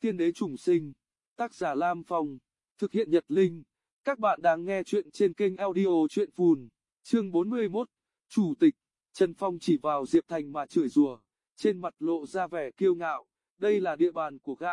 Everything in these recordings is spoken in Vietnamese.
Tiên đế trùng sinh, tác giả Lam Phong, thực hiện Nhật Linh. Các bạn đang nghe chuyện trên kênh audio chuyện phùn, chương 41, Chủ tịch, Trần Phong chỉ vào Diệp Thành mà chửi rủa, trên mặt lộ ra vẻ kiêu ngạo, đây là địa bàn của gã,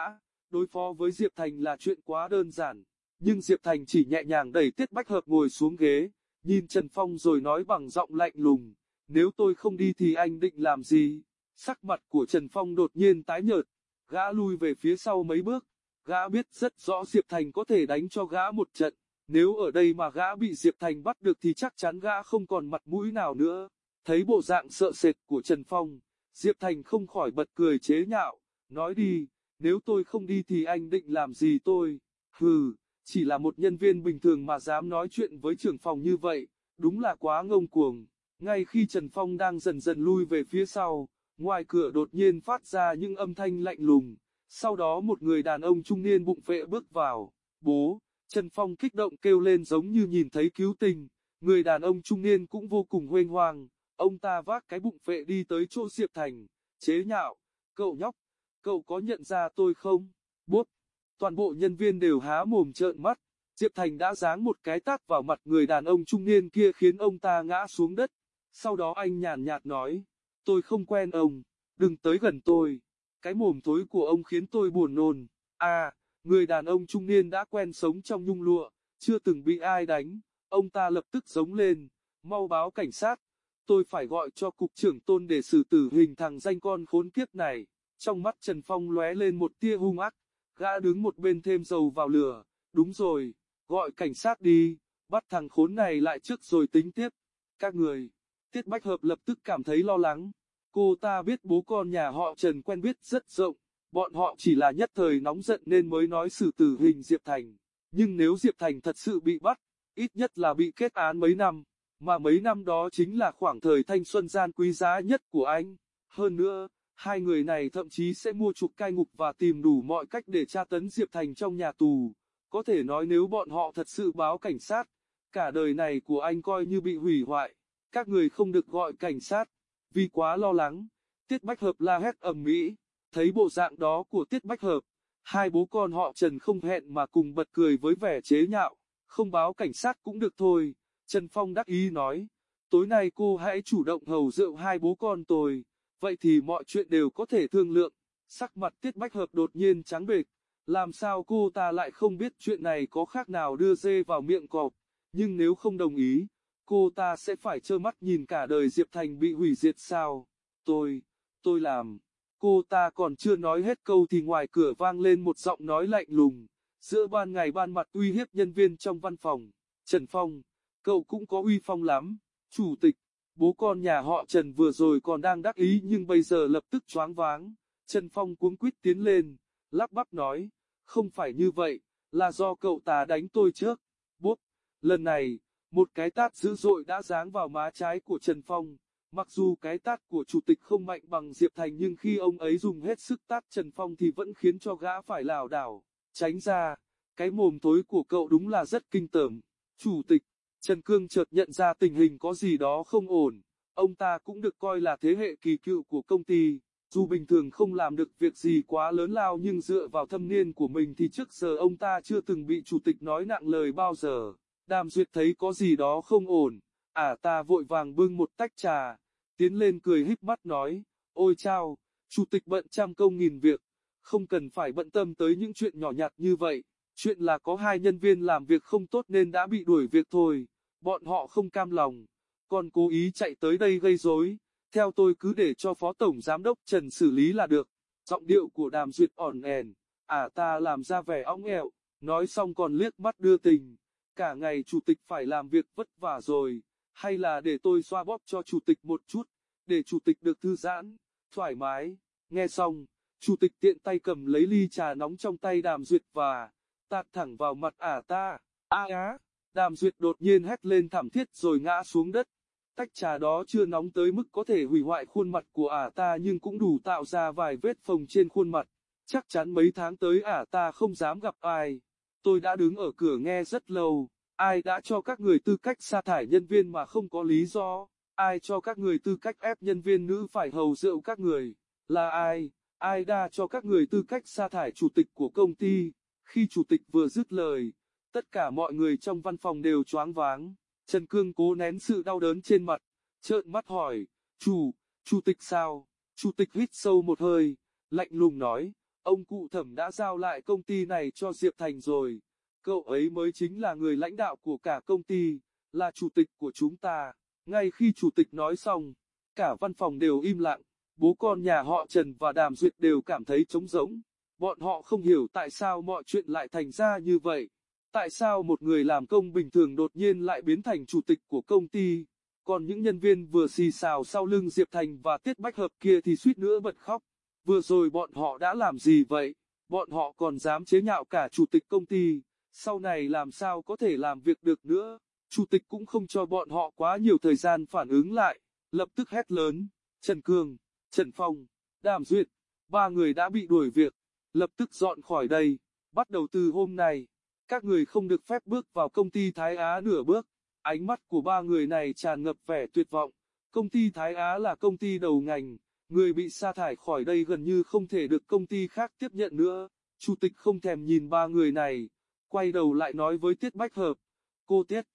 đối phó với Diệp Thành là chuyện quá đơn giản, nhưng Diệp Thành chỉ nhẹ nhàng đẩy Tiết Bách Hợp ngồi xuống ghế, nhìn Trần Phong rồi nói bằng giọng lạnh lùng, nếu tôi không đi thì anh định làm gì? Sắc mặt của Trần Phong đột nhiên tái nhợt, gã lui về phía sau mấy bước, gã biết rất rõ Diệp Thành có thể đánh cho gã một trận, nếu ở đây mà gã bị Diệp Thành bắt được thì chắc chắn gã không còn mặt mũi nào nữa. Thấy bộ dạng sợ sệt của Trần Phong, Diệp Thành không khỏi bật cười chế nhạo, nói đi, nếu tôi không đi thì anh định làm gì tôi? Hừ, chỉ là một nhân viên bình thường mà dám nói chuyện với trưởng phòng như vậy, đúng là quá ngông cuồng. Ngay khi Trần Phong đang dần dần lui về phía sau, ngoài cửa đột nhiên phát ra những âm thanh lạnh lùng, sau đó một người đàn ông trung niên bụng phệ bước vào, bố, Trần Phong kích động kêu lên giống như nhìn thấy cứu tình, người đàn ông trung niên cũng vô cùng huênh hoang, ông ta vác cái bụng phệ đi tới chỗ Diệp Thành, chế nhạo, cậu nhóc, cậu có nhận ra tôi không? Bốp, toàn bộ nhân viên đều há mồm trợn mắt, Diệp Thành đã giáng một cái tát vào mặt người đàn ông trung niên kia khiến ông ta ngã xuống đất, sau đó anh nhàn nhạt nói, tôi không quen ông, đừng tới gần tôi, cái mồm thối của ông khiến tôi buồn nôn, à, người đàn ông trung niên đã quen sống trong nhung lụa, chưa từng bị ai đánh, ông ta lập tức giống lên, mau báo cảnh sát, tôi phải gọi cho cục trưởng tôn để xử tử hình thằng danh con khốn kiếp này, trong mắt Trần Phong lóe lên một tia hung ác, gã đứng một bên thêm dầu vào lửa, đúng rồi, gọi cảnh sát đi, bắt thằng khốn này lại trước rồi tính tiếp, các người. Tiết Bách Hợp lập tức cảm thấy lo lắng. Cô ta biết bố con nhà họ Trần quen biết rất rộng, bọn họ chỉ là nhất thời nóng giận nên mới nói xử tử hình Diệp Thành. Nhưng nếu Diệp Thành thật sự bị bắt, ít nhất là bị kết án mấy năm, mà mấy năm đó chính là khoảng thời thanh xuân gian quý giá nhất của anh. Hơn nữa, hai người này thậm chí sẽ mua chuộc cai ngục và tìm đủ mọi cách để tra tấn Diệp Thành trong nhà tù. Có thể nói nếu bọn họ thật sự báo cảnh sát, cả đời này của anh coi như bị hủy hoại các người không được gọi cảnh sát, vì quá lo lắng. Tiết Bách Hợp la hét ầm ĩ, thấy bộ dạng đó của Tiết Bách Hợp, hai bố con họ Trần không hẹn mà cùng bật cười với vẻ chế nhạo, không báo cảnh sát cũng được thôi. Trần Phong đắc ý nói, tối nay cô hãy chủ động hầu rượu hai bố con tôi, vậy thì mọi chuyện đều có thể thương lượng. Sắc mặt Tiết Bách Hợp đột nhiên trắng bệch, làm sao cô ta lại không biết chuyện này có khác nào đưa dê vào miệng cọp, nhưng nếu không đồng ý, cô ta sẽ phải trơ mắt nhìn cả đời Diệp Thành bị hủy diệt sao? Tôi, tôi làm. Cô ta còn chưa nói hết câu thì ngoài cửa vang lên một giọng nói lạnh lùng, giữa ban ngày ban mặt uy hiếp nhân viên trong văn phòng. Trần Phong, cậu cũng có uy phong lắm. Chủ tịch, bố con nhà họ Trần vừa rồi còn đang đắc ý nhưng bây giờ lập tức choáng váng. Trần Phong cuống quýt tiến lên, lắp bắp nói, không phải như vậy, là do cậu ta đánh tôi trước. Bốp, lần này, một cái tát dữ dội đã giáng vào má trái của Trần Phong. Mặc dù cái tát của chủ tịch không mạnh bằng Diệp Thành nhưng khi ông ấy dùng hết sức tát Trần Phong thì vẫn khiến cho gã phải lảo đảo. Tránh ra, cái mồm tối của cậu đúng là rất kinh tởm. Chủ tịch, Trần Cương chợt nhận ra tình hình có gì đó không ổn. Ông ta cũng được coi là thế hệ kỳ cựu của công ty. Dù bình thường không làm được việc gì quá lớn lao nhưng dựa vào thâm niên của mình thì trước giờ ông ta chưa từng bị chủ tịch nói nặng lời bao giờ. Đàm Duyệt thấy có gì đó không ổn, ả ta vội vàng bưng một tách trà, tiến lên cười híp mắt nói, ôi chao, chủ tịch bận trăm công nghìn việc, không cần phải bận tâm tới những chuyện nhỏ nhặt như vậy, chuyện là có hai nhân viên làm việc không tốt nên đã bị đuổi việc thôi, bọn họ không cam lòng, còn cố ý chạy tới đây gây rối. Theo tôi cứ để cho Phó Tổng Giám đốc Trần xử lý là được. Giọng điệu của đàm duyệt ỏn ẻn, ả ta làm ra vẻ óng ẹo, nói xong còn liếc mắt đưa tình cả ngày chủ tịch phải làm việc vất vả rồi, hay là để tôi xoa bóp cho chủ tịch một chút, để chủ tịch được thư giãn, thoải mái. Nghe xong, chủ tịch tiện tay cầm lấy ly trà nóng trong tay đàm duyệt và tạt thẳng vào mặt ả ta. A á, đàm duyệt đột nhiên hét lên thảm thiết rồi ngã xuống đất. Tách trà đó chưa nóng tới mức có thể hủy hoại khuôn mặt của ả ta nhưng cũng đủ tạo ra vài vết phồng trên khuôn mặt. Chắc chắn mấy tháng tới ả ta không dám gặp ai. Tôi đã đứng ở cửa nghe rất lâu, ai đã cho các người tư cách sa thải nhân viên mà không có lý do, ai cho các người tư cách ép nhân viên nữ phải hầu rượu các người, là ai, ai đã cho các người tư cách sa thải chủ tịch của công ty? Khi chủ tịch vừa dứt lời, tất cả mọi người trong văn phòng đều choáng váng. Trần Cương cố nén sự đau đớn trên mặt, trợn mắt hỏi, chủ, chủ tịch sao? Chủ tịch hít sâu một hơi, lạnh lùng nói, ông cụ thẩm đã giao lại công ty này cho Diệp Thành rồi. Cậu ấy mới chính là người lãnh đạo của cả công ty, là chủ tịch của chúng ta. Ngay khi chủ tịch nói xong, cả văn phòng đều im lặng, bố con nhà họ Trần và Đàm Duyệt đều cảm thấy trống rỗng. Bọn họ không hiểu tại sao mọi chuyện lại thành ra như vậy. Tại sao một người làm công bình thường đột nhiên lại biến thành chủ tịch của công ty? Còn những nhân viên vừa xì xào sau lưng Diệp Thành và Tiết Bách Hợp kia thì suýt nữa bật khóc. Vừa rồi bọn họ đã làm gì vậy? Bọn họ còn dám chế nhạo cả chủ tịch công ty. Sau này làm sao có thể làm việc được nữa? Chủ tịch cũng không cho bọn họ quá nhiều thời gian phản ứng lại. Lập tức hét lớn. Trần Cương, Trần Phong, Đàm Duyệt, ba người đã bị đuổi việc. Lập tức dọn khỏi đây. Bắt đầu từ hôm nay, các người không được phép bước vào công ty Thái Á nửa bước. Ánh mắt của ba người này tràn ngập vẻ tuyệt vọng. Công ty Thái Á là công ty đầu ngành, người bị sa thải khỏi đây gần như không thể được công ty khác tiếp nhận nữa. Chủ tịch không thèm nhìn ba người này, quay đầu lại nói với Tiết Bách Hợp. Cô Tiết,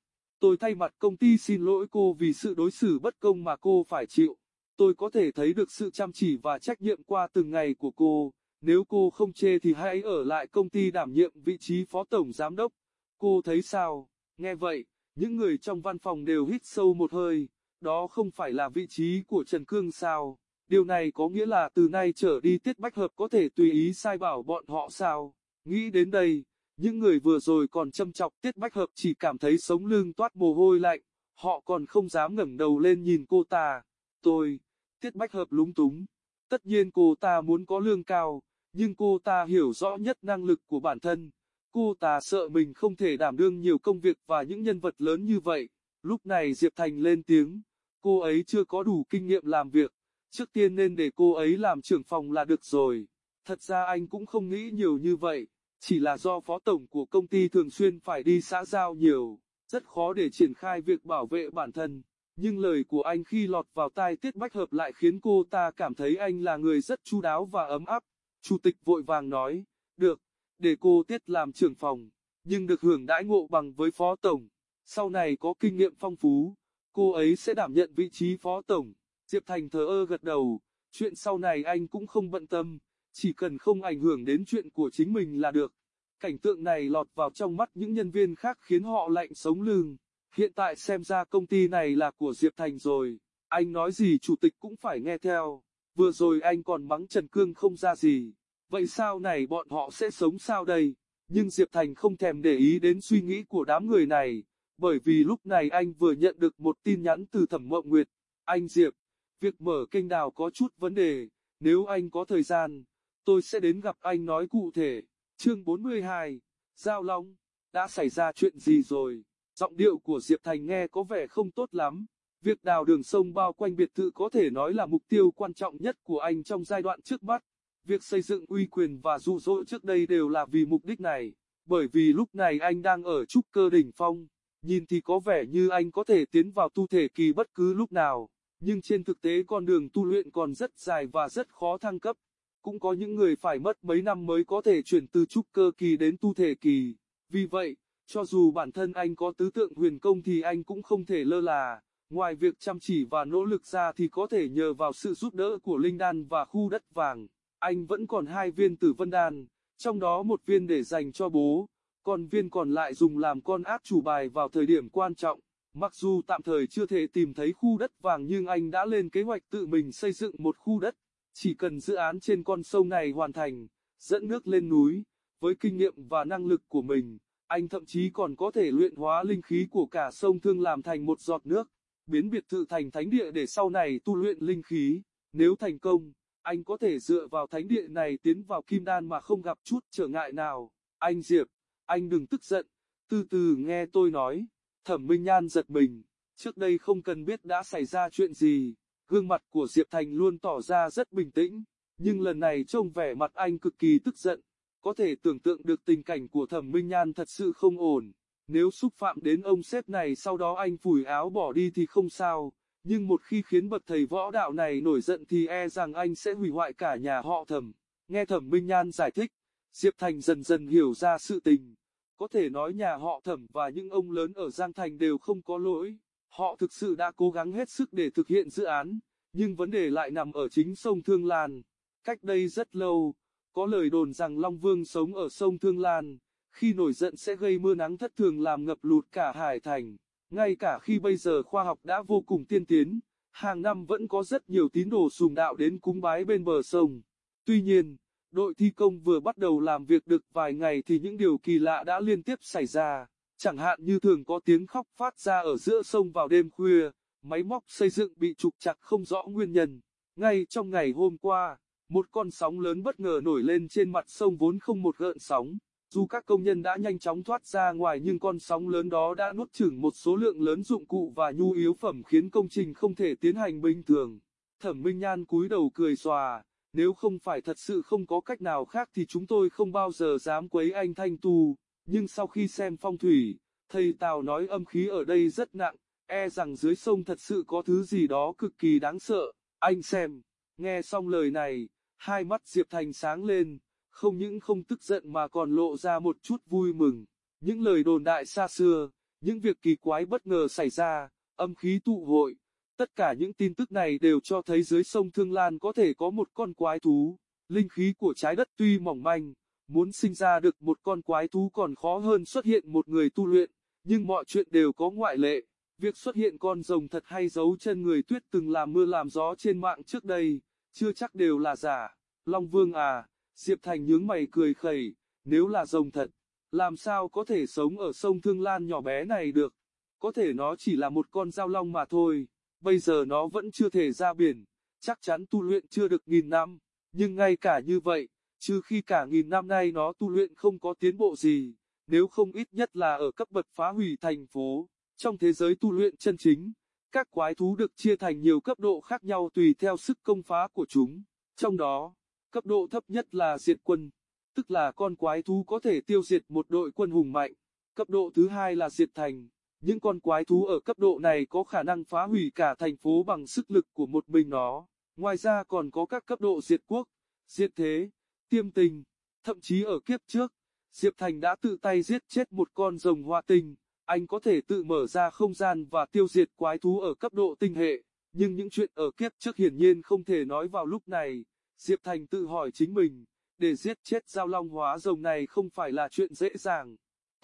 tôi thay mặt công ty xin lỗi cô vì sự đối xử bất công mà cô phải chịu. Tôi có thể thấy được sự chăm chỉ và trách nhiệm qua từng ngày của cô. Nếu cô không chê thì hãy ở lại công ty đảm nhiệm vị trí phó tổng giám đốc. Cô thấy sao? Nghe vậy, những người trong văn phòng đều hít sâu một hơi. Đó không phải là vị trí của Trần Cương sao? Điều này có nghĩa là từ nay trở đi Tiết Bách Hợp có thể tùy ý sai bảo bọn họ sao? Nghĩ đến đây, những người vừa rồi còn châm chọc Tiết Bách Hợp chỉ cảm thấy sống lưng toát mồ hôi lạnh. Họ còn không dám ngẩng đầu lên nhìn cô ta. Tôi, Tiết Bách Hợp lúng túng. Tất nhiên cô ta muốn có lương cao, nhưng cô ta hiểu rõ nhất năng lực của bản thân. Cô ta sợ mình không thể đảm đương nhiều công việc và những nhân vật lớn như vậy. Lúc này Diệp Thành lên tiếng, cô ấy chưa có đủ kinh nghiệm làm việc, trước tiên nên để cô ấy làm trưởng phòng là được rồi. Thật ra anh cũng không nghĩ nhiều như vậy, chỉ là do phó tổng của công ty thường xuyên phải đi xã giao nhiều, rất khó để triển khai việc bảo vệ bản thân. Nhưng lời của anh khi lọt vào tai Tiết Bách Hợp lại khiến cô ta cảm thấy anh là người rất chu đáo và ấm áp. Chủ tịch vội vàng nói, được, để cô Tiết làm trưởng phòng, nhưng được hưởng đãi ngộ bằng với phó tổng. Sau này có kinh nghiệm phong phú, cô ấy sẽ đảm nhận vị trí phó tổng. Diệp Thành thờ ơ gật đầu, chuyện sau này anh cũng không bận tâm, chỉ cần không ảnh hưởng đến chuyện của chính mình là được. Cảnh tượng này lọt vào trong mắt những nhân viên khác khiến họ lạnh sống lưng. Hiện tại xem ra công ty này là của Diệp Thành rồi, anh nói gì chủ tịch cũng phải nghe theo. Vừa rồi anh còn mắng Trần Cương không ra gì, vậy sao này bọn họ sẽ sống sao đây? Nhưng Diệp Thành không thèm để ý đến suy nghĩ của đám người này, bởi vì lúc này anh vừa nhận được một tin nhắn từ Thẩm Mộng Nguyệt. Anh Diệp, việc mở kênh đào có chút vấn đề, nếu anh có thời gian, tôi sẽ đến gặp anh nói cụ thể. Chương 42, Giao Long, đã xảy ra chuyện gì rồi? Giọng điệu của Diệp Thành nghe có vẻ không tốt lắm. Việc đào đường sông bao quanh biệt thự có thể nói là mục tiêu quan trọng nhất của anh trong giai đoạn trước mắt. Việc xây dựng uy quyền và dụ dỗ trước đây đều là vì mục đích này. Bởi vì lúc này anh đang ở trúc cơ đỉnh phong. Nhìn thì có vẻ như anh có thể tiến vào tu thể kỳ bất cứ lúc nào. Nhưng trên thực tế con đường tu luyện còn rất dài và rất khó thăng cấp. Cũng có những người phải mất mấy năm mới có thể chuyển từ trúc cơ kỳ đến tu thể kỳ. Vì vậy, cho dù bản thân anh có tứ tượng huyền công thì anh cũng không thể lơ là. Ngoài việc chăm chỉ và nỗ lực ra thì có thể nhờ vào sự giúp đỡ của Linh Đan và khu đất vàng. Anh vẫn còn hai viên tử vân đan, trong đó một viên để dành cho bố, còn viên còn lại dùng làm con ác chủ bài vào thời điểm quan trọng. Mặc dù tạm thời chưa thể tìm thấy khu đất vàng nhưng anh đã lên kế hoạch tự mình xây dựng một khu đất. Chỉ cần dự án trên con sông này hoàn thành, dẫn nước lên núi, với kinh nghiệm và năng lực của mình, anh thậm chí còn có thể luyện hóa linh khí của cả sông Thương làm thành một giọt nước, biến biệt thự thành thánh địa để sau này tu luyện linh khí. Nếu thành công, anh có thể dựa vào thánh địa này tiến vào kim đan mà không gặp chút trở ngại nào. Anh Diệp, anh đừng tức giận, từ từ nghe tôi nói. Thẩm Minh Nhan giật mình, trước đây không cần biết đã xảy ra chuyện gì. Gương mặt của Diệp Thành luôn tỏ ra rất bình tĩnh, nhưng lần này trông vẻ mặt anh cực kỳ tức giận. Có thể tưởng tượng được tình cảnh của Thẩm Minh Nhan thật sự không ổn. Nếu xúc phạm đến ông sếp này sau đó anh phủi áo bỏ đi thì không sao, nhưng một khi khiến bậc thầy võ đạo này nổi giận thì e rằng anh sẽ hủy hoại cả nhà họ Thẩm. Nghe Thẩm Minh Nhan giải thích, Diệp Thành dần dần hiểu ra sự tình. Có thể nói nhà họ Thẩm và những ông lớn ở Giang Thành đều không có lỗi. Họ thực sự đã cố gắng hết sức để thực hiện dự án, nhưng vấn đề lại nằm ở chính sông Thương Lan. Cách đây rất lâu, có lời đồn rằng Long Vương sống ở sông Thương Lan, khi nổi giận sẽ gây mưa nắng thất thường làm ngập lụt cả Hải Thành. Ngay cả khi bây giờ khoa học đã vô cùng tiên tiến, hàng năm vẫn có rất nhiều tín đồ sùng đạo đến cúng bái bên bờ sông. Tuy nhiên, đội thi công vừa bắt đầu làm việc được vài ngày thì những điều kỳ lạ đã liên tiếp xảy ra. Chẳng hạn như thường có tiếng khóc phát ra ở giữa sông vào đêm khuya, máy móc xây dựng bị trục chặt không rõ nguyên nhân. Ngay trong ngày hôm qua, một con sóng lớn bất ngờ nổi lên trên mặt sông vốn không một gợn sóng. Dù các công nhân đã nhanh chóng thoát ra ngoài nhưng con sóng lớn đó đã nuốt chửng một số lượng lớn dụng cụ và nhu yếu phẩm khiến công trình không thể tiến hành bình thường. Thẩm Minh Nhan cúi đầu cười xòa, nếu không phải thật sự không có cách nào khác thì chúng tôi không bao giờ dám quấy anh Thanh Tu. Nhưng sau khi xem phong thủy, thầy Tào nói âm khí ở đây rất nặng, e rằng dưới sông thật sự có thứ gì đó cực kỳ đáng sợ. Anh xem, nghe xong lời này, hai mắt Diệp Thành sáng lên, không những không tức giận mà còn lộ ra một chút vui mừng. Những lời đồn đại xa xưa, những việc kỳ quái bất ngờ xảy ra, âm khí tụ hội, tất cả những tin tức này đều cho thấy dưới sông Thương Lan có thể có một con quái thú. Linh khí của trái đất tuy mỏng manh, muốn sinh ra được một con quái thú còn khó hơn xuất hiện một người tu luyện, nhưng mọi chuyện đều có ngoại lệ. Việc xuất hiện con rồng thật hay giấu chân người tuyết từng làm mưa làm gió trên mạng trước đây, chưa chắc đều là giả. Long Vương à, Diệp Thành nhướng mày cười khẩy, nếu là rồng thật, làm sao có thể sống ở sông Thương Lan nhỏ bé này được? Có thể nó chỉ là một con dao long mà thôi, bây giờ nó vẫn chưa thể ra biển, chắc chắn tu luyện chưa được nghìn năm, nhưng ngay cả như vậy, trừ khi cả nghìn năm nay nó tu luyện không có tiến bộ gì, nếu không ít nhất là ở cấp bậc phá hủy thành phố. Trong thế giới tu luyện chân chính, các quái thú được chia thành nhiều cấp độ khác nhau tùy theo sức công phá của chúng. Trong đó, cấp độ thấp nhất là diệt quân, tức là con quái thú có thể tiêu diệt một đội quân hùng mạnh. Cấp độ thứ hai là diệt thành, những con quái thú ở cấp độ này có khả năng phá hủy cả thành phố bằng sức lực của một mình nó. Ngoài ra còn có các cấp độ diệt quốc, diệt thế, tiêm tình, thậm chí ở kiếp trước, Diệp Thành đã tự tay giết chết một con rồng hoa tinh, anh có thể tự mở ra không gian và tiêu diệt quái thú ở cấp độ tinh hệ, nhưng những chuyện ở kiếp trước hiển nhiên không thể nói vào lúc này. Diệp Thành tự hỏi chính mình, để giết chết giao long hóa rồng này không phải là chuyện dễ dàng.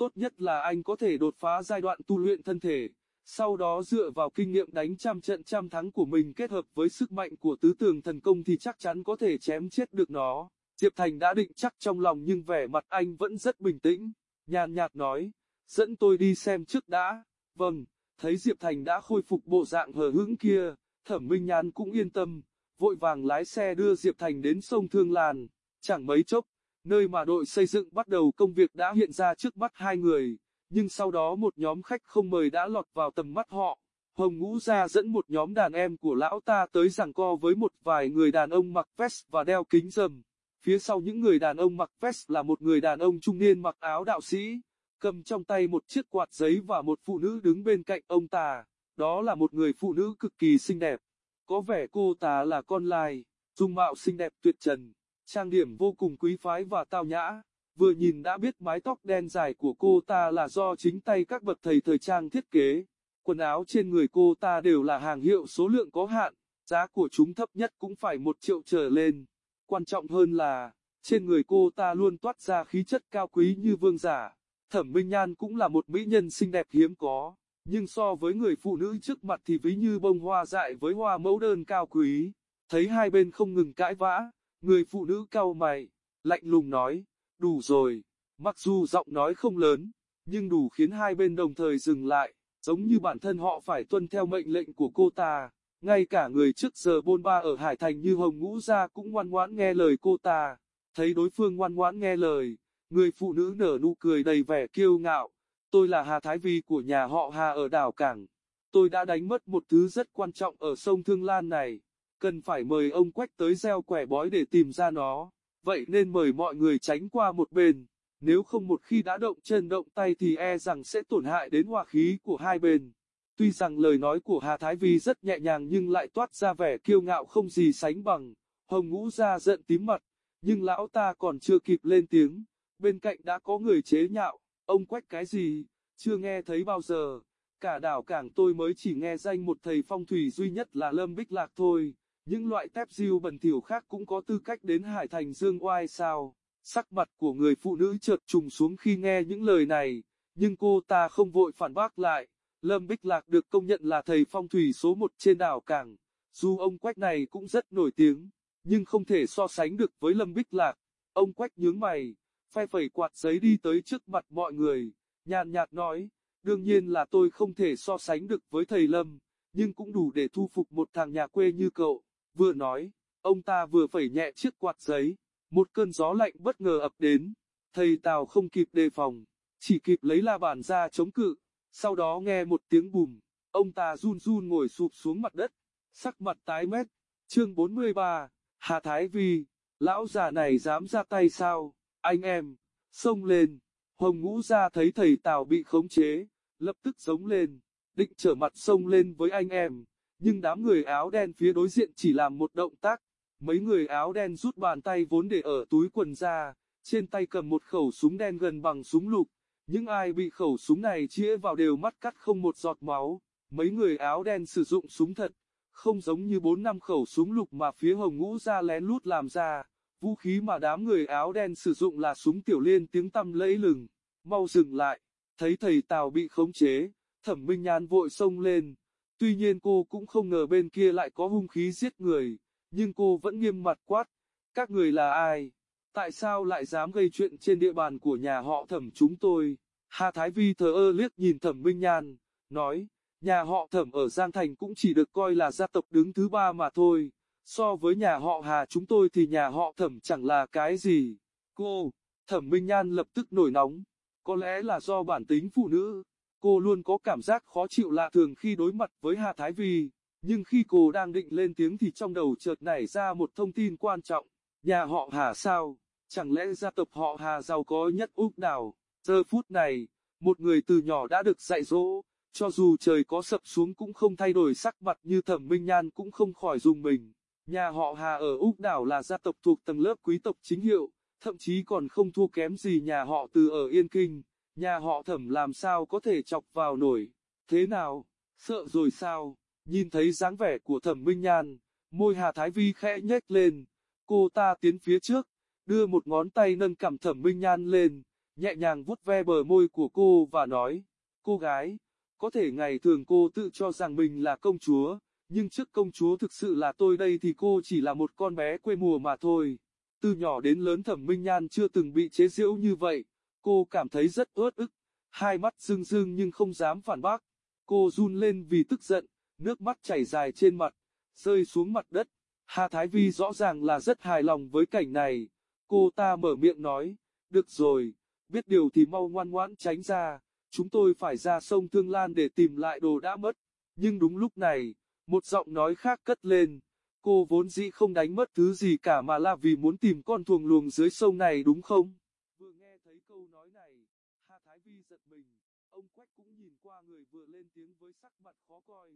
Tốt nhất là anh có thể đột phá giai đoạn tu luyện thân thể, sau đó dựa vào kinh nghiệm đánh trăm trận trăm thắng của mình kết hợp với sức mạnh của tứ tường thần công thì chắc chắn có thể chém chết được nó. Diệp Thành đã định chắc trong lòng nhưng vẻ mặt anh vẫn rất bình tĩnh, nhàn nhạt nói, dẫn tôi đi xem trước đã. Vâng, thấy Diệp Thành đã khôi phục bộ dạng hờ hững kia, thẩm minh nhan cũng yên tâm, vội vàng lái xe đưa Diệp Thành đến sông Thương Làn. Chẳng mấy chốc, nơi mà đội xây dựng bắt đầu công việc đã hiện ra trước mắt hai người, nhưng sau đó một nhóm khách không mời đã lọt vào tầm mắt họ. Hồng Ngũ Gia dẫn một nhóm đàn em của lão ta tới giằng co với một vài người đàn ông mặc vest và đeo kính rầm. Phía sau những người đàn ông mặc vest là một người đàn ông trung niên mặc áo đạo sĩ, cầm trong tay một chiếc quạt giấy và một phụ nữ đứng bên cạnh ông ta. Đó là một người phụ nữ cực kỳ xinh đẹp. Có vẻ cô ta là con lai, dung mạo xinh đẹp tuyệt trần, trang điểm vô cùng quý phái và tao nhã. Vừa nhìn đã biết mái tóc đen dài của cô ta là do chính tay các bậc thầy thời trang thiết kế. Quần áo trên người cô ta đều là hàng hiệu số lượng có hạn, giá của chúng thấp nhất cũng phải một triệu trở lên. Quan trọng hơn là, trên người cô ta luôn toát ra khí chất cao quý như vương giả. Thẩm Minh Nhan cũng là một mỹ nhân xinh đẹp hiếm có, nhưng so với người phụ nữ trước mặt thì ví như bông hoa dại với hoa mẫu đơn cao quý. Thấy hai bên không ngừng cãi vã, người phụ nữ cau mày, lạnh lùng nói, đủ rồi, mặc dù giọng nói không lớn, nhưng đủ khiến hai bên đồng thời dừng lại, giống như bản thân họ phải tuân theo mệnh lệnh của cô ta. Ngay cả người trước giờ bôn ba ở Hải Thành như Hồng Ngũ Gia cũng ngoan ngoãn nghe lời cô ta. Thấy đối phương ngoan ngoãn nghe lời, người phụ nữ nở nụ cười đầy vẻ kiêu ngạo. Tôi là Hà Thái Vi của nhà họ Hà ở đảo Cảng. Tôi đã đánh mất một thứ rất quan trọng ở sông Thương Lan này. Cần phải mời ông Quách tới gieo quẻ bói để tìm ra nó. Vậy nên mời mọi người tránh qua một bên. Nếu không một khi đã động chân động tay thì e rằng sẽ tổn hại đến hòa khí của hai bên. Tuy rằng lời nói của Hà Thái Vi rất nhẹ nhàng nhưng lại toát ra vẻ kiêu ngạo không gì sánh bằng. Hồng Ngũ ra giận tím mặt, nhưng lão ta còn chưa kịp lên tiếng, bên cạnh đã có người chế nhạo, ông quách cái gì, chưa nghe thấy bao giờ, cả đảo cảng tôi mới chỉ nghe danh một thầy phong thủy duy nhất là Lâm Bích Lạc thôi, những loại tép diêu bẩn thỉu khác cũng có tư cách đến Hải Thành Dương oai sao, sắc mặt của người phụ nữ chợt trùng xuống khi nghe những lời này, nhưng cô ta không vội phản bác lại, Lâm Bích Lạc được công nhận là thầy phong thủy số một trên đảo cảng, dù ông quách này cũng rất nổi tiếng nhưng không thể so sánh được với Lâm Bích Lạc. Ông Quách nhướng mày, phe phẩy quạt giấy đi tới trước mặt mọi người, nhàn nhạt nói, đương nhiên là tôi không thể so sánh được với thầy Lâm, nhưng cũng đủ để thu phục một thằng nhà quê như cậu. Vừa nói, ông ta vừa phẩy nhẹ chiếc quạt giấy, một cơn gió lạnh bất ngờ ập đến, thầy Tào không kịp đề phòng, chỉ kịp lấy la bàn ra chống cự, sau đó nghe một tiếng bùm, ông ta run run ngồi sụp xuống mặt đất, sắc mặt tái mét, chương 43 Hà Thái Vi, lão già này dám ra tay sao? Anh em, xông lên. Hồng ngũ ra thấy thầy Tào bị khống chế, lập tức giống lên, định trở mặt xông lên với anh em. Nhưng đám người áo đen phía đối diện chỉ làm một động tác. Mấy người áo đen rút bàn tay vốn để ở túi quần ra, trên tay cầm một khẩu súng đen gần bằng súng lục. Những ai bị khẩu súng này chĩa vào đều mắt cắt không một giọt máu. Mấy người áo đen sử dụng súng thật, không giống như bốn năm khẩu súng lục mà phía hồng ngũ ra lén lút làm ra, vũ khí mà đám người áo đen sử dụng là súng tiểu liên tiếng tăm lẫy lừng, mau dừng lại, thấy thầy Tào bị khống chế, thẩm minh nhan vội xông lên, tuy nhiên cô cũng không ngờ bên kia lại có hung khí giết người, nhưng cô vẫn nghiêm mặt quát, các người là ai, tại sao lại dám gây chuyện trên địa bàn của nhà họ thẩm chúng tôi, Hà Thái Vi thờ ơ liếc nhìn thẩm minh nhan, nói, Nhà họ thẩm ở Giang Thành cũng chỉ được coi là gia tộc đứng thứ ba mà thôi. So với nhà họ Hà chúng tôi thì nhà họ thẩm chẳng là cái gì. Cô, thẩm Minh Nhan lập tức nổi nóng. Có lẽ là do bản tính phụ nữ. Cô luôn có cảm giác khó chịu lạ thường khi đối mặt với Hà Thái Vi. Nhưng khi cô đang định lên tiếng thì trong đầu chợt nảy ra một thông tin quan trọng. Nhà họ Hà sao? Chẳng lẽ gia tộc họ Hà giàu có nhất Úc đảo? Giờ phút này, một người từ nhỏ đã được dạy dỗ, cho dù trời có sập xuống cũng không thay đổi sắc mặt như thẩm minh nhan cũng không khỏi dùng mình. Nhà họ Hà ở Úc đảo là gia tộc thuộc tầng lớp quý tộc chính hiệu, thậm chí còn không thua kém gì nhà họ từ ở Yên Kinh. Nhà họ thẩm làm sao có thể chọc vào nổi. Thế nào? Sợ rồi sao? Nhìn thấy dáng vẻ của thẩm minh nhan, môi Hà Thái Vi khẽ nhếch lên. Cô ta tiến phía trước, đưa một ngón tay nâng cằm thẩm minh nhan lên, nhẹ nhàng vuốt ve bờ môi của cô và nói, cô gái, có thể ngày thường cô tự cho rằng mình là công chúa, nhưng trước công chúa thực sự là tôi đây thì cô chỉ là một con bé quê mùa mà thôi. Từ nhỏ đến lớn thẩm minh nhan chưa từng bị chế giễu như vậy, cô cảm thấy rất ướt ức, hai mắt rưng rưng nhưng không dám phản bác. Cô run lên vì tức giận, nước mắt chảy dài trên mặt, rơi xuống mặt đất. Hà Thái Vi rõ ràng là rất hài lòng với cảnh này. Cô ta mở miệng nói, được rồi, biết điều thì mau ngoan ngoãn tránh ra chúng tôi phải ra sông Thương Lan để tìm lại đồ đã mất. Nhưng đúng lúc này, một giọng nói khác cất lên, cô vốn dĩ không đánh mất thứ gì cả mà là vì muốn tìm con thuồng luồng dưới sông này đúng không? Vừa nghe thấy câu nói này, Hà Thái Vi giật mình, ông Quách cũng nhìn qua người vừa lên tiếng với sắc mặt khó coi,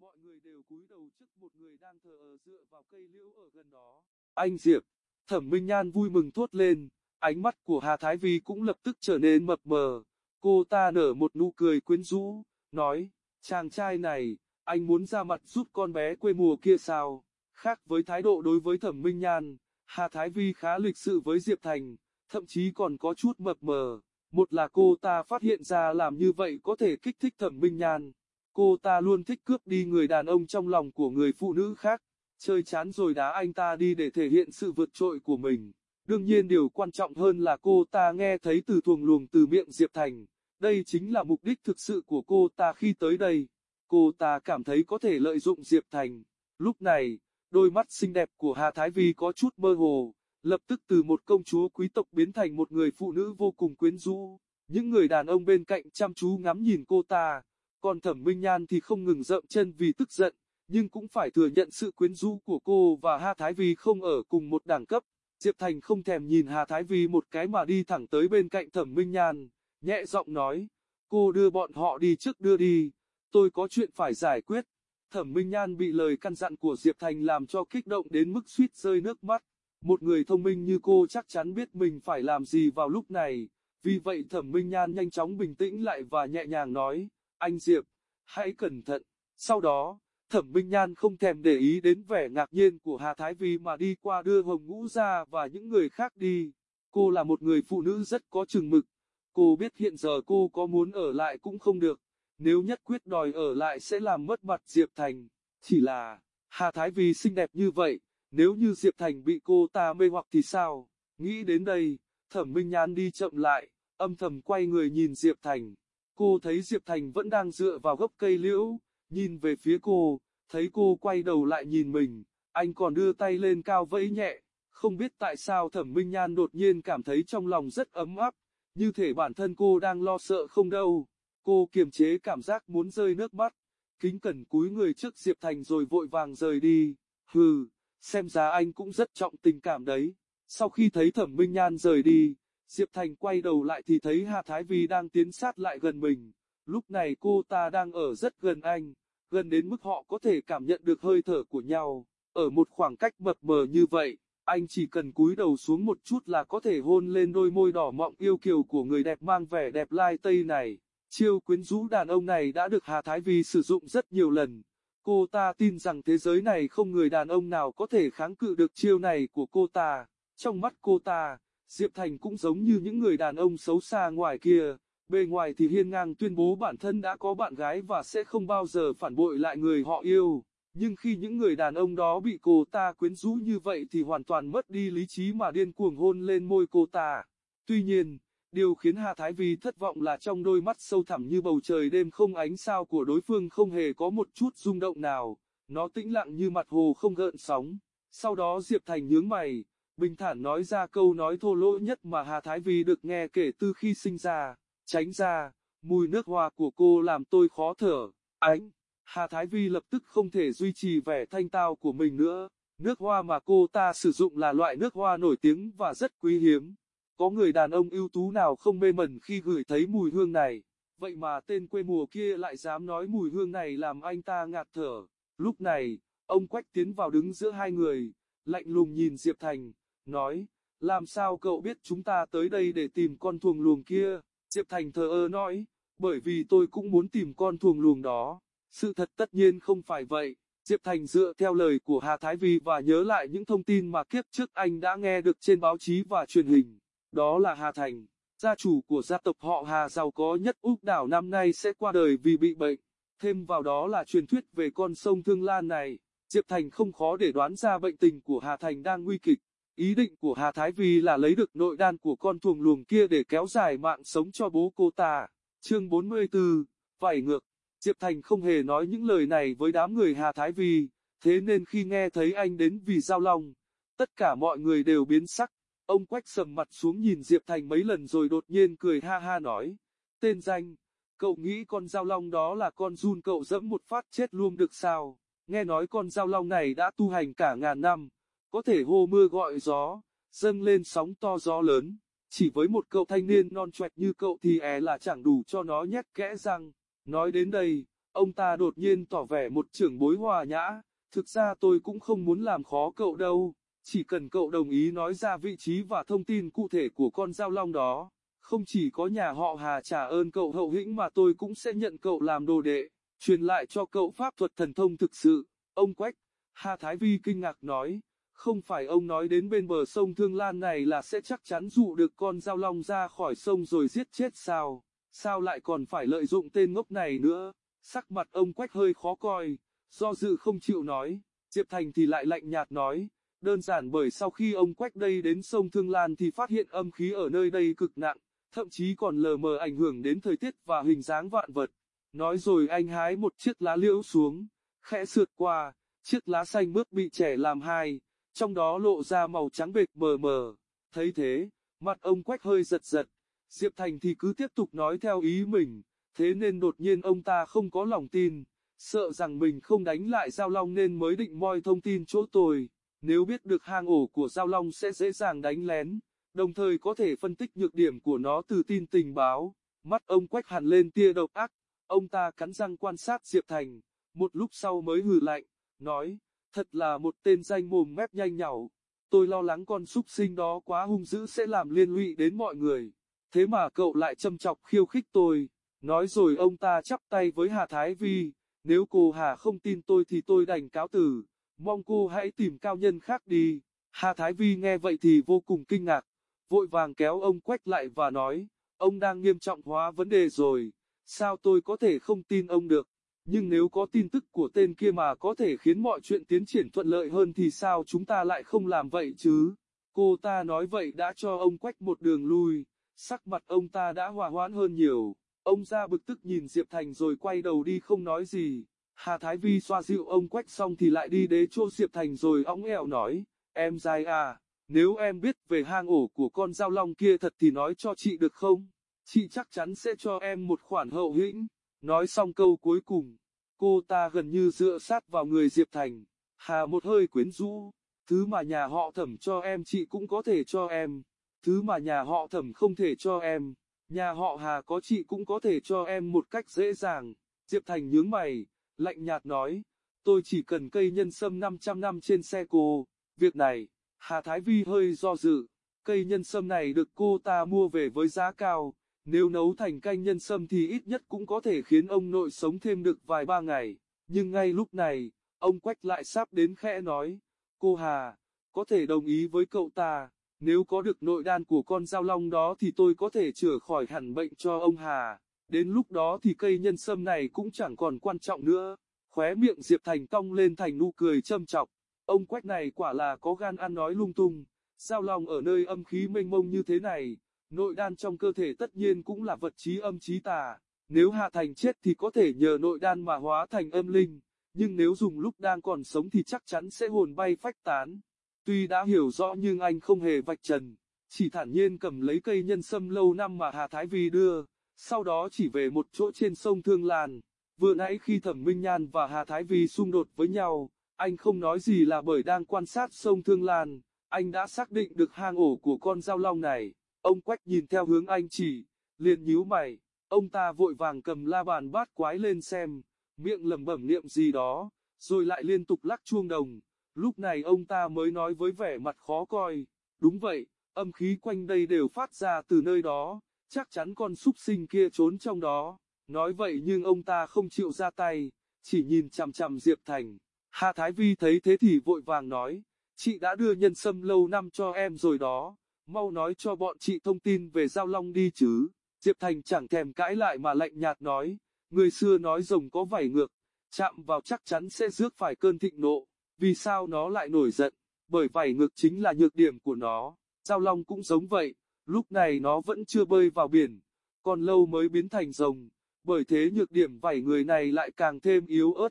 mọi người đều cúi đầu trước một người đang thờ ở dựa vào cây liễu ở gần đó. Anh Diệp, Thẩm Minh Nhan vui mừng thốt lên, ánh mắt của Hà Thái Vi cũng lập tức trở nên mập mờ. Cô ta nở một nụ cười quyến rũ, nói, chàng trai này, anh muốn ra mặt giúp con bé quê mùa kia sao? Khác với thái độ đối với thẩm minh nhan, Hà Thái Vi khá lịch sự với Diệp Thành, thậm chí còn có chút mập mờ. Một là cô ta phát hiện ra làm như vậy có thể kích thích thẩm minh nhan. Cô ta luôn thích cướp đi người đàn ông trong lòng của người phụ nữ khác, chơi chán rồi đá anh ta đi để thể hiện sự vượt trội của mình. Đương nhiên điều quan trọng hơn là cô ta nghe thấy từ thuồng luồng từ miệng Diệp Thành. Đây chính là mục đích thực sự của cô ta khi tới đây. Cô ta cảm thấy có thể lợi dụng Diệp Thành. Lúc này, đôi mắt xinh đẹp của Hà Thái Vi có chút mơ hồ, lập tức từ một công chúa quý tộc biến thành một người phụ nữ vô cùng quyến rũ. Những người đàn ông bên cạnh chăm chú ngắm nhìn cô ta, còn Thẩm Minh Nhan thì không ngừng rậm chân vì tức giận, nhưng cũng phải thừa nhận sự quyến rũ của cô và Hà Thái Vi không ở cùng một đẳng cấp. Diệp Thành không thèm nhìn Hà Thái Vi một cái mà đi thẳng tới bên cạnh Thẩm Minh Nhan, nhẹ giọng nói, cô đưa bọn họ đi trước đưa đi, tôi có chuyện phải giải quyết. Thẩm Minh Nhan bị lời căn dặn của Diệp Thành làm cho kích động đến mức suýt rơi nước mắt. Một người thông minh như cô chắc chắn biết mình phải làm gì vào lúc này, vì vậy thẩm minh nhan nhanh chóng bình tĩnh lại và nhẹ nhàng nói, anh Diệp, hãy cẩn thận. Sau đó, thẩm minh nhan không thèm để ý đến vẻ ngạc nhiên của Hà Thái Vi mà đi qua đưa Hồng Ngũ ra và những người khác đi. Cô là một người phụ nữ rất có chừng mực. Cô biết hiện giờ cô có muốn ở lại cũng không được. Nếu nhất quyết đòi ở lại sẽ làm mất mặt Diệp Thành. Chỉ là, Hà Thái Vi xinh đẹp như vậy, nếu như Diệp Thành bị cô ta mê hoặc thì sao? Nghĩ đến đây, thẩm minh nhan đi chậm lại, âm thầm quay người nhìn Diệp Thành. Cô thấy Diệp Thành vẫn đang dựa vào gốc cây liễu, nhìn về phía cô, thấy cô quay đầu lại nhìn mình, anh còn đưa tay lên cao vẫy nhẹ, không biết tại sao thẩm minh nhan đột nhiên cảm thấy trong lòng rất ấm áp, như thể bản thân cô đang lo sợ không đâu. Cô kiềm chế cảm giác muốn rơi nước mắt, kính cẩn cúi người trước Diệp Thành rồi vội vàng rời đi. Hừ, xem ra anh cũng rất trọng tình cảm đấy. Sau khi thấy thẩm minh nhan rời đi, Diệp Thành quay đầu lại thì thấy Hà Thái Vi đang tiến sát lại gần mình. Lúc này cô ta đang ở rất gần anh, gần đến mức họ có thể cảm nhận được hơi thở của nhau. Ở một khoảng cách mập mờ như vậy, anh chỉ cần cúi đầu xuống một chút là có thể hôn lên đôi môi đỏ mọng yêu kiều của người đẹp mang vẻ đẹp lai tây này. Chiêu quyến rũ đàn ông này đã được Hà Thái Vi sử dụng rất nhiều lần. Cô ta tin rằng thế giới này không người đàn ông nào có thể kháng cự được chiêu này của cô ta. Trong mắt cô ta, Diệp Thành cũng giống như những người đàn ông xấu xa ngoài kia. Bề ngoài thì hiên ngang tuyên bố bản thân đã có bạn gái và sẽ không bao giờ phản bội lại người họ yêu. Nhưng khi những người đàn ông đó bị cô ta quyến rũ như vậy thì hoàn toàn mất đi lý trí mà điên cuồng hôn lên môi cô ta. Tuy nhiên, điều khiến Hà Thái Vi thất vọng là trong đôi mắt sâu thẳm như bầu trời đêm không ánh sao của đối phương không hề có một chút rung động nào, nó tĩnh lặng như mặt hồ không gợn sóng. Sau đó Diệp Thành nhướng mày, bình thản nói ra câu nói thô lỗ nhất mà Hà Thái Vi được nghe kể từ khi sinh ra, tránh ra, mùi nước hoa của cô làm tôi khó thở, ánh. Hà Thái Vi lập tức không thể duy trì vẻ thanh tao của mình nữa. Nước hoa mà cô ta sử dụng là loại nước hoa nổi tiếng và rất quý hiếm. Có người đàn ông ưu tú nào không mê mẩn khi gửi thấy mùi hương này. Vậy mà tên quê mùa kia lại dám nói mùi hương này làm anh ta ngạt thở. Lúc này, ông Quách tiến vào đứng giữa hai người, lạnh lùng nhìn Diệp Thành, nói, làm sao cậu biết chúng ta tới đây để tìm con thuồng luồng kia? Diệp Thành thờ ơ nói, bởi vì tôi cũng muốn tìm con thuồng luồng đó. Sự thật tất nhiên không phải vậy. Diệp Thành dựa theo lời của Hà Thái Vi và nhớ lại những thông tin mà kiếp trước anh đã nghe được trên báo chí và truyền hình. Đó là Hà Thành, gia chủ của gia tộc họ Hà giàu có nhất Úc đảo năm nay sẽ qua đời vì bị bệnh. Thêm vào đó là truyền thuyết về con sông Thương Lan này. Diệp Thành không khó để đoán ra bệnh tình của Hà Thành đang nguy kịch. Ý định của Hà Thái Vi là lấy được nội đan của con thuồng luồng kia để kéo dài mạng sống cho bố cô ta. Chương 44, vải ngược. Diệp Thành không hề nói những lời này với đám người Hà Thái Vi, thế nên khi nghe thấy anh đến vì Giao Long, tất cả mọi người đều biến sắc. Ông quách sầm mặt xuống nhìn Diệp Thành mấy lần rồi đột nhiên cười ha ha nói, tên danh, cậu nghĩ con dao Long đó là con run cậu dẫm một phát chết luôn được sao? Nghe nói con dao Long này đã tu hành cả ngàn năm, có thể hô mưa gọi gió, dâng lên sóng to gió lớn. Chỉ với một cậu thanh niên non choẹt như cậu thì é là chẳng đủ cho nó nhét kẽ răng. Nói đến đây, ông ta đột nhiên tỏ vẻ một trưởng bối hòa nhã, thực ra tôi cũng không muốn làm khó cậu đâu, chỉ cần cậu đồng ý nói ra vị trí và thông tin cụ thể của con dao long đó, không chỉ có nhà họ Hà trả ơn cậu hậu hĩnh mà tôi cũng sẽ nhận cậu làm đồ đệ, truyền lại cho cậu pháp thuật thần thông thực sự, ông Quách, Hà Thái Vi kinh ngạc nói. Không phải ông nói đến bên bờ sông Thương Lan này là sẽ chắc chắn dụ được con dao long ra khỏi sông rồi giết chết sao? Sao lại còn phải lợi dụng tên ngốc này nữa? Sắc mặt ông Quách hơi khó coi, do dự không chịu nói. Diệp Thành thì lại lạnh nhạt nói, đơn giản bởi sau khi ông Quách đây đến sông Thương Lan thì phát hiện âm khí ở nơi đây cực nặng, thậm chí còn lờ mờ ảnh hưởng đến thời tiết và hình dáng vạn vật. Nói rồi anh hái một chiếc lá liễu xuống, khẽ sượt qua, chiếc lá xanh mướt bị trẻ làm hai, trong đó lộ ra màu trắng bệt mờ mờ. Thấy thế, mặt ông Quách hơi giật giật, Diệp Thành thì cứ tiếp tục nói theo ý mình, thế nên đột nhiên ông ta không có lòng tin, sợ rằng mình không đánh lại Giao Long nên mới định moi thông tin chỗ tôi, nếu biết được hang ổ của Giao Long sẽ dễ dàng đánh lén, đồng thời có thể phân tích nhược điểm của nó từ tin tình báo. Mắt ông quách hẳn lên tia độc ác, ông ta cắn răng quan sát Diệp Thành, một lúc sau mới hừ lạnh, nói, thật là một tên danh mồm mép nhanh nhảu. Tôi lo lắng con súc sinh đó quá hung dữ sẽ làm liên lụy đến mọi người. Thế mà cậu lại châm chọc khiêu khích tôi. Nói rồi ông ta chắp tay với Hà Thái Vi, nếu cô Hà không tin tôi thì tôi đành cáo từ, mong cô hãy tìm cao nhân khác đi. Hà Thái Vi nghe vậy thì vô cùng kinh ngạc, vội vàng kéo ông Quách lại và nói, ông đang nghiêm trọng hóa vấn đề rồi, sao tôi có thể không tin ông được, nhưng nếu có tin tức của tên kia mà có thể khiến mọi chuyện tiến triển thuận lợi hơn thì sao chúng ta lại không làm vậy chứ? Cô ta nói vậy đã cho ông Quách một đường lui, sắc mặt ông ta đã hòa hoãn hơn nhiều. Ông ra bực tức nhìn Diệp Thành rồi quay đầu đi không nói gì. Hà Thái Vi xoa dịu ông Quách xong thì lại đi đế chỗ Diệp Thành rồi óng ẹo nói, em dai à, nếu em biết về hang ổ của con dao long kia thật thì nói cho chị được không? Chị chắc chắn sẽ cho em một khoản hậu hĩnh. Nói xong câu cuối cùng, cô ta gần như dựa sát vào người Diệp Thành. Hà một hơi quyến rũ, thứ mà nhà họ thẩm cho em chị cũng có thể cho em, thứ mà nhà họ thẩm không thể cho em, nhà họ Hà có chị cũng có thể cho em một cách dễ dàng. Diệp Thành nhướng mày, lạnh nhạt nói, tôi chỉ cần cây nhân sâm 500 năm trên xe cô, việc này, Hà Thái Vi hơi do dự, cây nhân sâm này được cô ta mua về với giá cao, nếu nấu thành canh nhân sâm thì ít nhất cũng có thể khiến ông nội sống thêm được vài ba ngày, nhưng ngay lúc này, ông Quách lại sắp đến khẽ nói, cô Hà, có thể đồng ý với cậu ta, nếu có được nội đan của con dao long đó thì tôi có thể chữa khỏi hẳn bệnh cho ông Hà, đến lúc đó thì cây nhân sâm này cũng chẳng còn quan trọng nữa, khóe miệng Diệp Thành cong lên thành nụ cười châm chọc, ông Quách này quả là có gan ăn nói lung tung, sao long ở nơi âm khí mênh mông như thế này Nội đan trong cơ thể tất nhiên cũng là vật trí âm trí tà, nếu Hạ Thành chết thì có thể nhờ nội đan mà hóa thành âm linh, nhưng nếu dùng lúc đang còn sống thì chắc chắn sẽ hồn bay phách tán. Tuy đã hiểu rõ nhưng anh không hề vạch trần, chỉ thản nhiên cầm lấy cây nhân sâm lâu năm mà Hà Thái Vi đưa, sau đó chỉ về một chỗ trên sông Thương Lan. Vừa nãy khi Thẩm Minh Nhan và Hà Thái Vi xung đột với nhau, anh không nói gì là bởi đang quan sát sông Thương Lan, anh đã xác định được hang ổ của con dao long này. Ông Quách nhìn theo hướng anh chỉ, liền nhíu mày, ông ta vội vàng cầm la bàn bát quái lên xem, miệng lẩm bẩm niệm gì đó, rồi lại liên tục lắc chuông đồng. Lúc này ông ta mới nói với vẻ mặt khó coi, đúng vậy, âm khí quanh đây đều phát ra từ nơi đó, chắc chắn con súc sinh kia trốn trong đó. Nói vậy nhưng ông ta không chịu ra tay, chỉ nhìn chằm chằm Diệp Thành. Hà Thái Vi thấy thế thì vội vàng nói, chị đã đưa nhân sâm lâu năm cho em rồi đó, mau nói cho bọn chị thông tin về Giao Long đi chứ. Diệp Thành chẳng thèm cãi lại mà lạnh nhạt nói, người xưa nói rồng có vảy ngược, chạm vào chắc chắn sẽ rước phải cơn thịnh nộ, vì sao nó lại nổi giận, bởi vảy ngược chính là nhược điểm của nó, Giao Long cũng giống vậy, lúc này nó vẫn chưa bơi vào biển, còn lâu mới biến thành rồng, bởi thế nhược điểm vảy người này lại càng thêm yếu ớt.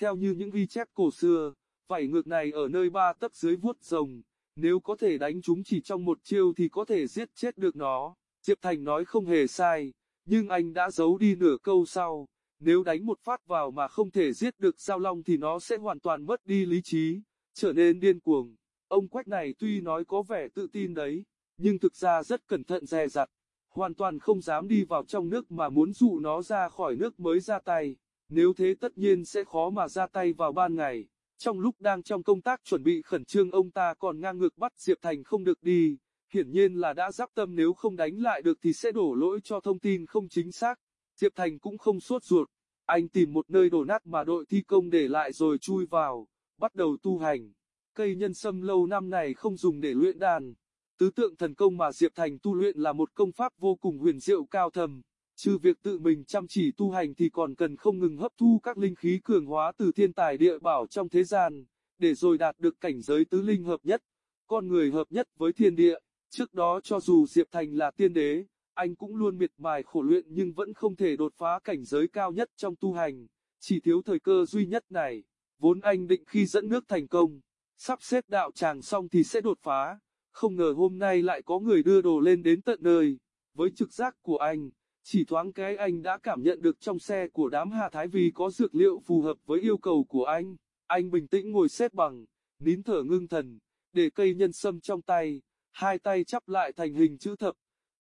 Theo như những ghi chép cổ xưa, vảy ngược này ở nơi ba tấc dưới vuốt rồng, nếu có thể đánh chúng chỉ trong một chiêu thì có thể giết chết được nó. Diệp Thành nói không hề sai, nhưng anh đã giấu đi nửa câu sau. Nếu đánh một phát vào mà không thể giết được Giao Long thì nó sẽ hoàn toàn mất đi lý trí, trở nên điên cuồng. Ông Quách này tuy nói có vẻ tự tin đấy, nhưng thực ra rất cẩn thận dè dặt, hoàn toàn không dám đi vào trong nước mà muốn dụ nó ra khỏi nước mới ra tay. Nếu thế tất nhiên sẽ khó mà ra tay vào ban ngày. Trong lúc đang trong công tác chuẩn bị khẩn trương ông ta còn ngang ngược bắt Diệp Thành không được đi, hiển nhiên là đã giáp tâm nếu không đánh lại được thì sẽ đổ lỗi cho thông tin không chính xác. Diệp Thành cũng không suốt ruột, anh tìm một nơi đổ nát mà đội thi công để lại rồi chui vào, bắt đầu tu hành. Cây nhân sâm lâu năm này không dùng để luyện đàn. Tứ tượng thần công mà Diệp Thành tu luyện là một công pháp vô cùng huyền diệu cao thầm. Trừ việc tự mình chăm chỉ tu hành thì còn cần không ngừng hấp thu các linh khí cường hóa từ thiên tài địa bảo trong thế gian, để rồi đạt được cảnh giới tứ linh hợp nhất, con người hợp nhất với thiên địa. Trước đó cho dù Diệp Thành là tiên đế, anh cũng luôn miệt mài khổ luyện nhưng vẫn không thể đột phá cảnh giới cao nhất trong tu hành, chỉ thiếu thời cơ duy nhất này. Vốn anh định khi dẫn nước thành công, sắp xếp đạo tràng xong thì sẽ đột phá, không ngờ hôm nay lại có người đưa đồ lên đến tận nơi. Với trực giác của anh, chỉ thoáng cái anh đã cảm nhận được trong xe của đám Hà Thái Vi có dược liệu phù hợp với yêu cầu của anh. Anh bình tĩnh ngồi xếp bằng, nín thở ngưng thần, để cây nhân sâm trong tay, hai tay chắp lại thành hình chữ thập,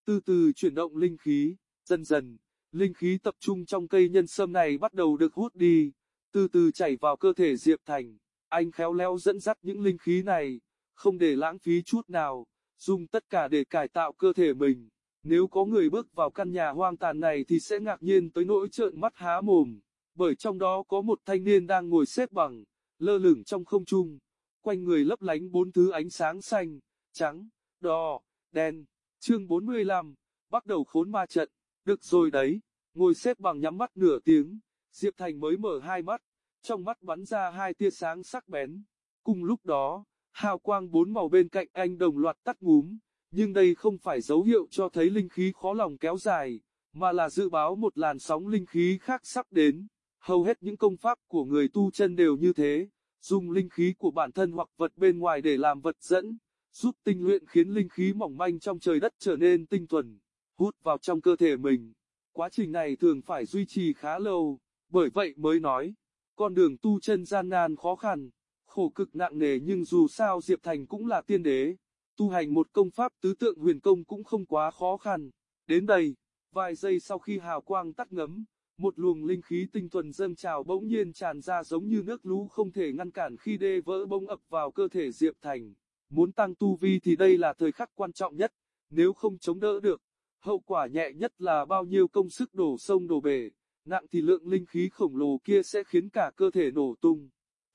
từ từ chuyển động linh khí, dần dần, linh khí tập trung trong cây nhân sâm này bắt đầu được hút đi, từ từ chảy vào cơ thể Diệp Thành. Anh khéo léo dẫn dắt những linh khí này, không để lãng phí chút nào, dùng tất cả để cải tạo cơ thể mình. Nếu có người bước vào căn nhà hoang tàn này thì sẽ ngạc nhiên tới nỗi trợn mắt há mồm, bởi trong đó có một thanh niên đang ngồi xếp bằng, lơ lửng trong không trung, quanh người lấp lánh bốn thứ ánh sáng xanh, trắng, đỏ, đen. Chương 45, bắt đầu khốn ma trận, được rồi đấy, ngồi xếp bằng nhắm mắt nửa tiếng, Diệp Thành mới mở hai mắt, trong mắt bắn ra hai tia sáng sắc bén. Cùng lúc đó, hào quang bốn màu bên cạnh anh đồng loạt tắt ngúm, nhưng đây không phải dấu hiệu cho thấy linh khí khó lòng kéo dài, mà là dự báo một làn sóng linh khí khác sắp đến. Hầu hết những công pháp của người tu chân đều như thế, dùng linh khí của bản thân hoặc vật bên ngoài để làm vật dẫn, giúp tinh luyện khiến linh khí mỏng manh trong trời đất trở nên tinh thuần, hút vào trong cơ thể mình. Quá trình này thường phải duy trì khá lâu, bởi vậy mới nói, con đường tu chân gian nan khó khăn, khổ cực nặng nề nhưng dù sao Diệp Thành cũng là tiên đế, tu hành một công pháp tứ tượng huyền công cũng không quá khó khăn. Đến đây, vài giây sau khi hào quang tắt ngấm, một luồng linh khí tinh thuần dâng trào bỗng nhiên tràn ra giống như nước lũ không thể ngăn cản khi đê vỡ bông ập vào cơ thể Diệp Thành. Muốn tăng tu vi thì đây là thời khắc quan trọng nhất, nếu không chống đỡ được, hậu quả nhẹ nhất là bao nhiêu công sức đổ sông đổ bể, nặng thì lượng linh khí khổng lồ kia sẽ khiến cả cơ thể nổ tung,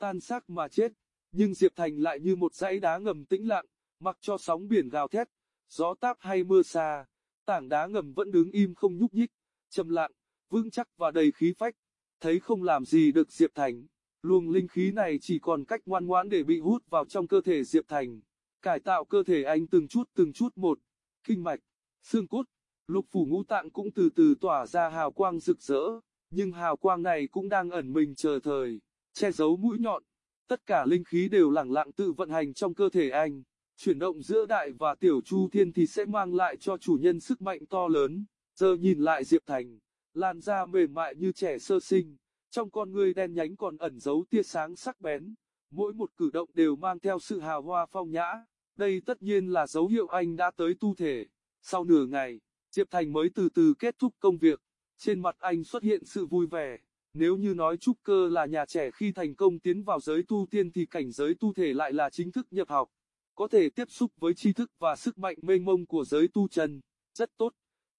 tan xác mà chết. Nhưng Diệp Thành lại như một dãy đá ngầm tĩnh lặng, mặc cho sóng biển gào thét, gió táp hay mưa xa, tảng đá ngầm vẫn đứng im không nhúc nhích, trầm lặng, vững chắc và đầy khí phách. Thấy không làm gì được Diệp Thành, luồng linh khí này chỉ còn cách ngoan ngoãn để bị hút vào trong cơ thể Diệp Thành, cải tạo cơ thể anh từng chút từng chút một, kinh mạch, xương cốt, lục phủ ngũ tạng cũng từ từ tỏa ra hào quang rực rỡ, nhưng hào quang này cũng đang ẩn mình chờ thời, che giấu mũi nhọn. Tất cả linh khí đều lẳng lặng tự vận hành trong cơ thể anh, chuyển động giữa đại và tiểu chu thiên thì sẽ mang lại cho chủ nhân sức mạnh to lớn. Giờ nhìn lại Diệp Thành, làn da mềm mại như trẻ sơ sinh, trong con ngươi đen nhánh còn ẩn giấu tia sáng sắc bén, mỗi một cử động đều mang theo sự hào hoa phong nhã. Đây tất nhiên là dấu hiệu anh đã tới tu thể. Sau nửa ngày, Diệp Thành mới từ từ kết thúc công việc. Trên mặt anh xuất hiện sự vui vẻ. Nếu như nói trúc cơ là nhà trẻ khi thành công tiến vào giới tu tiên thì cảnh giới tu thể lại là chính thức nhập học. Có thể tiếp xúc với tri thức và sức mạnh mênh mông của giới tu chân. Rất tốt.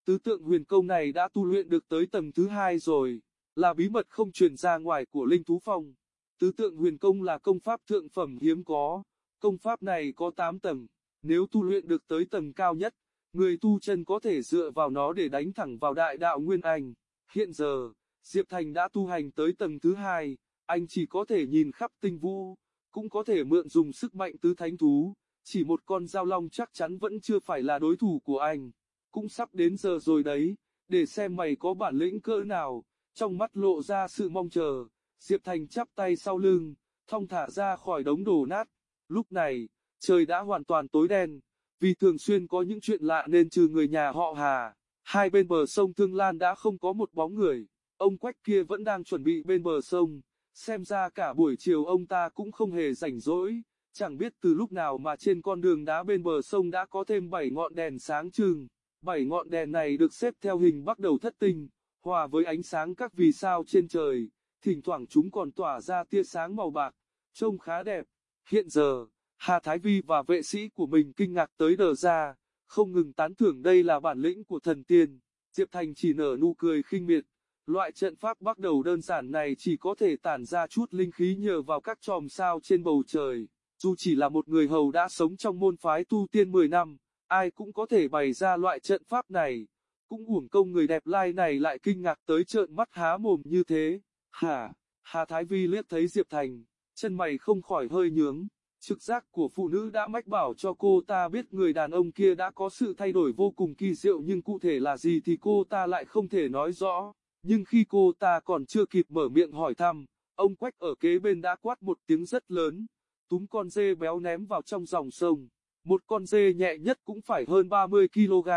Tứ tượng huyền công này đã tu luyện được tới tầng thứ hai rồi. Là bí mật không truyền ra ngoài của Linh Thú Phong. Tứ tượng huyền công là công pháp thượng phẩm hiếm có. Công pháp này có 8 tầng. Nếu tu luyện được tới tầng cao nhất, người tu chân có thể dựa vào nó để đánh thẳng vào đại đạo Nguyên Anh. Hiện giờ, Diệp Thành đã tu hành tới tầng thứ hai, anh chỉ có thể nhìn khắp tinh vũ, cũng có thể mượn dùng sức mạnh tứ thánh thú, chỉ một con dao long chắc chắn vẫn chưa phải là đối thủ của anh. Cũng sắp đến giờ rồi đấy, để xem mày có bản lĩnh cỡ nào, trong mắt lộ ra sự mong chờ, Diệp Thành chắp tay sau lưng, thong thả ra khỏi đống đổ nát. Lúc này, trời đã hoàn toàn tối đen, vì thường xuyên có những chuyện lạ nên trừ người nhà họ Hà, hai bên bờ sông Thương Lan đã không có một bóng người. Ông Quách kia vẫn đang chuẩn bị bên bờ sông, xem ra cả buổi chiều ông ta cũng không hề rảnh rỗi, chẳng biết từ lúc nào mà trên con đường đá bên bờ sông đã có thêm 7 ngọn đèn sáng trưng. Bảy ngọn đèn này được xếp theo hình bắt đầu thất tinh, hòa với ánh sáng các vì sao trên trời, thỉnh thoảng chúng còn tỏa ra tia sáng màu bạc, trông khá đẹp. Hiện giờ, Hà Thái Vi và vệ sĩ của mình kinh ngạc tới đờ ra, không ngừng tán thưởng đây là bản lĩnh của thần tiên. Diệp Thành chỉ nở nụ cười khinh miệt. Loại trận pháp bắt đầu đơn giản này chỉ có thể tản ra chút linh khí nhờ vào các chòm sao trên bầu trời. Dù chỉ là một người hầu đã sống trong môn phái tu tiên 10 năm, ai cũng có thể bày ra loại trận pháp này. Cũng uổng công người đẹp lai này lại kinh ngạc tới trợn mắt há mồm như thế. Hà, Hà Thái Vi liếc thấy Diệp Thành, chân mày không khỏi hơi nhướng. Trực giác của phụ nữ đã mách bảo cho cô ta biết người đàn ông kia đã có sự thay đổi vô cùng kỳ diệu nhưng cụ thể là gì thì cô ta lại không thể nói rõ. Nhưng khi cô ta còn chưa kịp mở miệng hỏi thăm, ông Quách ở kế bên đã quát một tiếng rất lớn, túm con dê béo ném vào trong dòng sông. Một con dê nhẹ nhất cũng phải hơn 30 kg,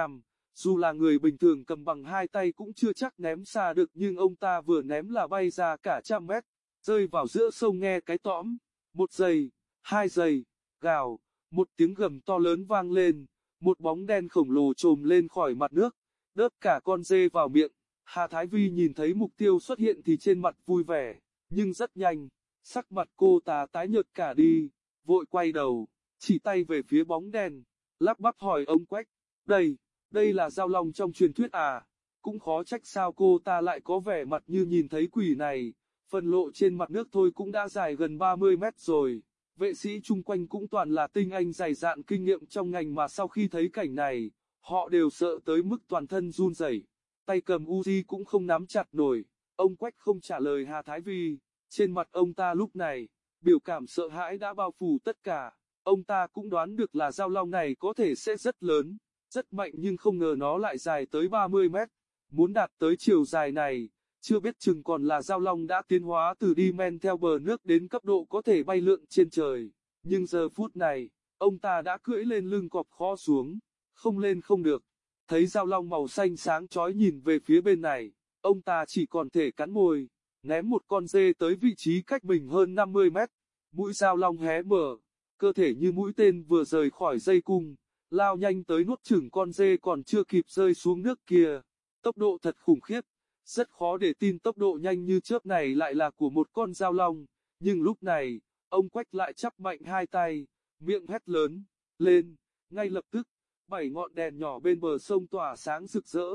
dù là người bình thường cầm bằng hai tay cũng chưa chắc ném xa được nhưng ông ta vừa ném là bay ra cả trăm mét, rơi vào giữa sông nghe cái tõm. Một giây, hai giây, gào, một tiếng gầm to lớn vang lên, một bóng đen khổng lồ trồm lên khỏi mặt nước, đớp cả con dê vào miệng. Hà Thái Vi nhìn thấy mục tiêu xuất hiện thì trên mặt vui vẻ, nhưng rất nhanh, sắc mặt cô ta tái nhợt cả đi, vội quay đầu, chỉ tay về phía bóng đen, lắp bắp hỏi ông Quách, đây, đây là giao long trong truyền thuyết à, cũng khó trách sao cô ta lại có vẻ mặt như nhìn thấy quỷ này, phần lộ trên mặt nước thôi cũng đã dài gần 30 mét rồi. Vệ sĩ chung quanh cũng toàn là tinh anh dày dạn kinh nghiệm trong ngành mà sau khi thấy cảnh này, họ đều sợ tới mức toàn thân run rẩy, tay cầm Uzi cũng không nắm chặt nổi. Ông Quách không trả lời Hà Thái Vi, trên mặt ông ta lúc này, biểu cảm sợ hãi đã bao phủ tất cả. Ông ta cũng đoán được là giao long này có thể sẽ rất lớn, rất mạnh nhưng không ngờ nó lại dài tới 30 mét. Muốn đạt tới chiều dài này, chưa biết chừng còn là giao long đã tiến hóa từ đi men theo bờ nước đến cấp độ có thể bay lượn trên trời. Nhưng giờ phút này, ông ta đã cưỡi lên lưng cọp kho xuống, không lên không được. Thấy dao long màu xanh sáng chói nhìn về phía bên này, ông ta chỉ còn thể cắn môi, ném một con dê tới vị trí cách mình hơn 50 mét. Mũi dao long hé mở, cơ thể như mũi tên vừa rời khỏi dây cung, lao nhanh tới nuốt chửng con dê còn chưa kịp rơi xuống nước kia. Tốc độ thật khủng khiếp, rất khó để tin tốc độ nhanh như chớp này lại là của một con dao long, nhưng lúc này, ông Quách lại chắp mạnh hai tay, miệng hét lớn, lên, ngay lập tức, bảy ngọn đèn nhỏ bên bờ sông tỏa sáng rực rỡ,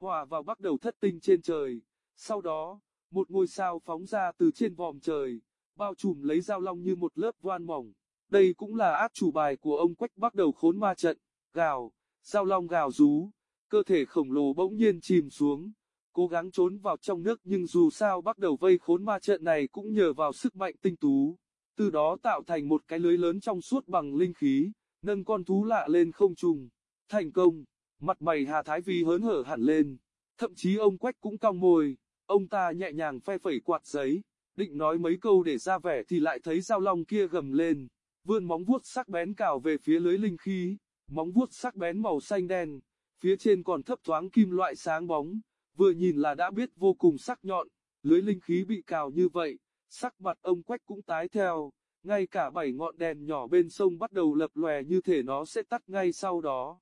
hòa vào bắt đầu thất tinh trên trời. Sau đó, một ngôi sao phóng ra từ trên vòm trời, bao trùm lấy dao long như một lớp voan mỏng. Đây cũng là át chủ bài của ông Quách bắt đầu khốn ma trận, gào, dao long gào rú, cơ thể khổng lồ bỗng nhiên chìm xuống, cố gắng trốn vào trong nước nhưng dù sao bắt đầu vây khốn ma trận này cũng nhờ vào sức mạnh tinh tú, từ đó tạo thành một cái lưới lớn trong suốt bằng linh khí, nâng con thú lạ lên không trung. Thành công, mặt mày Hà Thái Vi hớn hở hẳn lên, thậm chí ông Quách cũng cong môi, ông ta nhẹ nhàng phe phẩy quạt giấy, định nói mấy câu để ra vẻ thì lại thấy dao long kia gầm lên, vươn móng vuốt sắc bén cào về phía lưới linh khí, móng vuốt sắc bén màu xanh đen, phía trên còn thấp thoáng kim loại sáng bóng, vừa nhìn là đã biết vô cùng sắc nhọn, lưới linh khí bị cào như vậy, sắc mặt ông Quách cũng tái theo, ngay cả bảy ngọn đèn nhỏ bên sông bắt đầu lập lòe như thể nó sẽ tắt ngay sau đó.